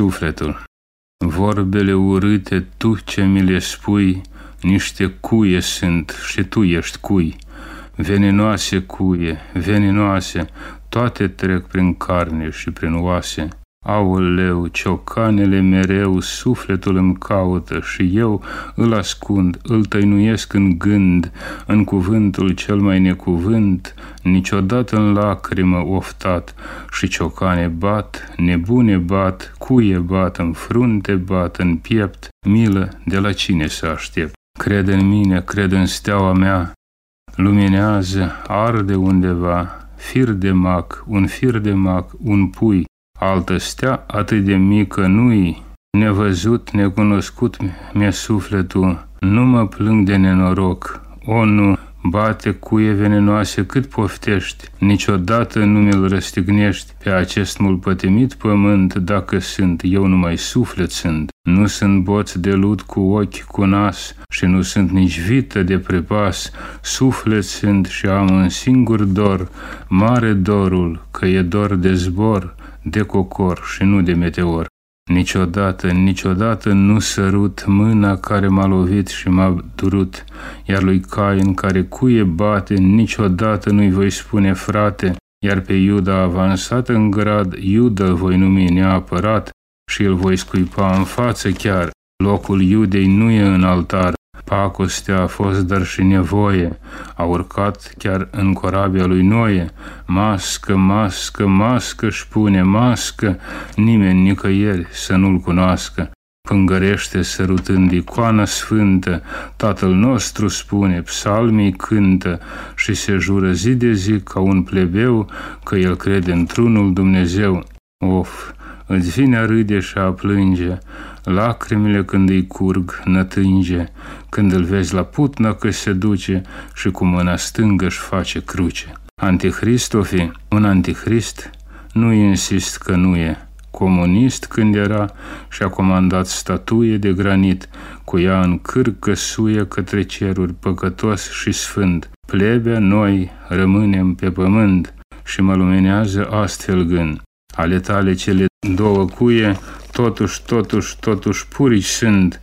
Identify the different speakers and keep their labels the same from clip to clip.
Speaker 1: sufletul. Vorbele urâte tu ce mi le spui, niște cuie sunt și tu ești cui. Veninoase cuie, veninoase, toate trec prin carne și prin oase. Aoleu, ciocanele mereu sufletul îmi caută și eu îl ascund, îl tăinuiesc în gând, în cuvântul cel mai necuvânt, niciodată în lacrimă oftat și ciocane bat, nebune bat, cuie bat, în frunte bat, în piept, milă de la cine să aștept. Crede în mine, cred în steaua mea, luminează, arde undeva, fir de mac, un fir de mac, un pui, altă stea atât de mică nu-i, nevăzut, necunoscut mi-e sufletul, nu mă plâng de nenoroc, o nu, bate cuie venenoase cât poftești, niciodată nu mi-l răstignești pe acest mult pătimit pământ, dacă sunt, eu numai suflet sunt. Nu sunt boț de lut cu ochi, cu nas și nu sunt nici vită de prepas, suflet sunt și am un singur dor, mare dorul, că e dor de zbor, de cocor și nu de meteor. Niciodată, niciodată nu sărut mâna care m-a lovit și m-a durut, iar lui Cain care cuie bate, niciodată nu-i voi spune frate, iar pe Iuda avansat în grad, Iuda îl voi numi neapărat și îl voi scuipa în față chiar. Locul Iudei nu e în altar, Pacostea a fost dar și nevoie, a urcat chiar în corabia lui Noie. Mască, mască, mască, își pune mască, nimeni nicăieri să nu-l cunoască. Pângărește sărutând icoana sfântă, Tatăl nostru spune, psalmii cântă și se jură zi de zi ca un plebeu că el crede într-unul Dumnezeu. Of, îți vine a râde și a plânge, lacrimile când îi curg nătânge, când îl vezi la putnă că se duce și cu mâna stângă își face cruce. Antichristofi, un antichrist, nu insist că nu e, comunist când era și a comandat statuie de granit, cu ea în cârg căsuie către ceruri păcătos și sfânt. Plebea noi rămânem pe pământ și mă luminează astfel gând. Ale tale cele două cuie, totuși, totuși, totuși purici sunt,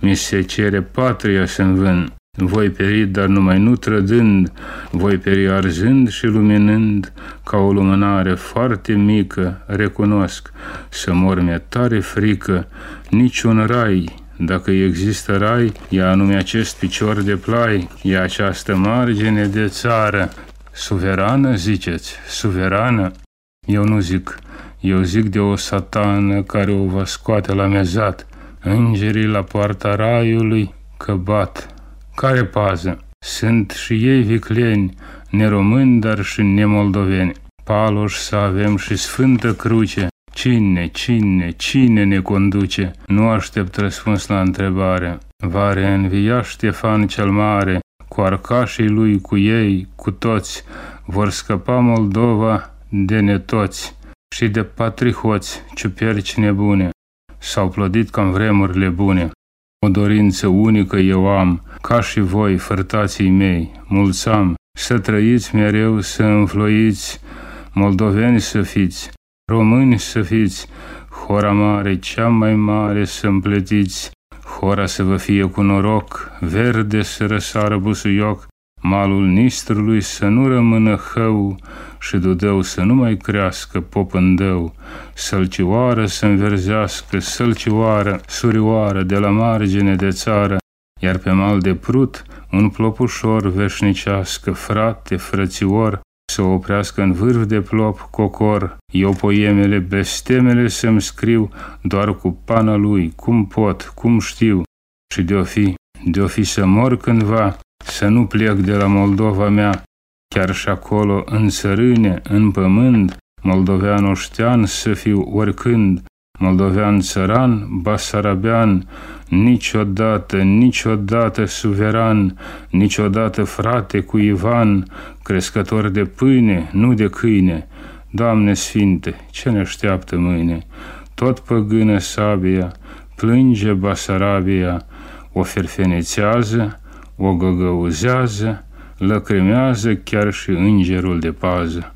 Speaker 1: mi se cere patria să-mi vând. Voi peri, dar numai nu trădând, voi peri arzând și luminând, ca o lumânare foarte mică, recunosc, să mor mi tare frică, niciun rai, dacă există rai, e anume acest picior de plai, e această margine de țară. Suverană, ziceți, suverană? Eu nu zic, eu zic de o satană care o va scoate la mezat, îngerii la poarta raiului că bat. Care pază? Sunt și ei vicleni, neromâni, dar și nemoldoveni. Paloș să avem și sfântă cruce. Cine, cine, cine ne conduce? Nu aștept răspuns la întrebare. Va reînvia Ștefan cel Mare, cu arcașii lui, cu ei, cu toți, vor scăpa Moldova de netoți și de patrihoți, ciuperci nebune. S-au plodit ca în vremurile bune. O dorință unică eu am, ca și voi, fărtații mei, mulți am, să trăiți mereu, să înfloiți, moldoveni să fiți, români să fiți, hora mare, cea mai mare să împletiți, hora să vă fie cu noroc, verde să răsară busuioc, malul Nistrului să nu rămână hău și Dudău să nu mai crească popândău, sălcioară să înverzească, sălcioară, surioară de la margine de țară, iar pe mal de prut un plopușor veșnicească, frate, frățior, să oprească în vârf de plop cocor, eu poemele, bestemele să-mi scriu, doar cu pana lui, cum pot, cum știu, și de-o fi, de-o fi să mor cândva, să nu plec de la Moldova mea, chiar și acolo în țărâne, în pământ, moldovean oștean să fiu oricând, moldovean țăran, basarabean, niciodată, niciodată suveran, niciodată frate cu Ivan, crescător de pâine, nu de câine. Doamne Sfinte, ce ne așteaptă mâine? Tot păgână sabia, plânge Basarabia, o ferfenețează, o găgăuzează, lăcrimează chiar și îngerul de pază.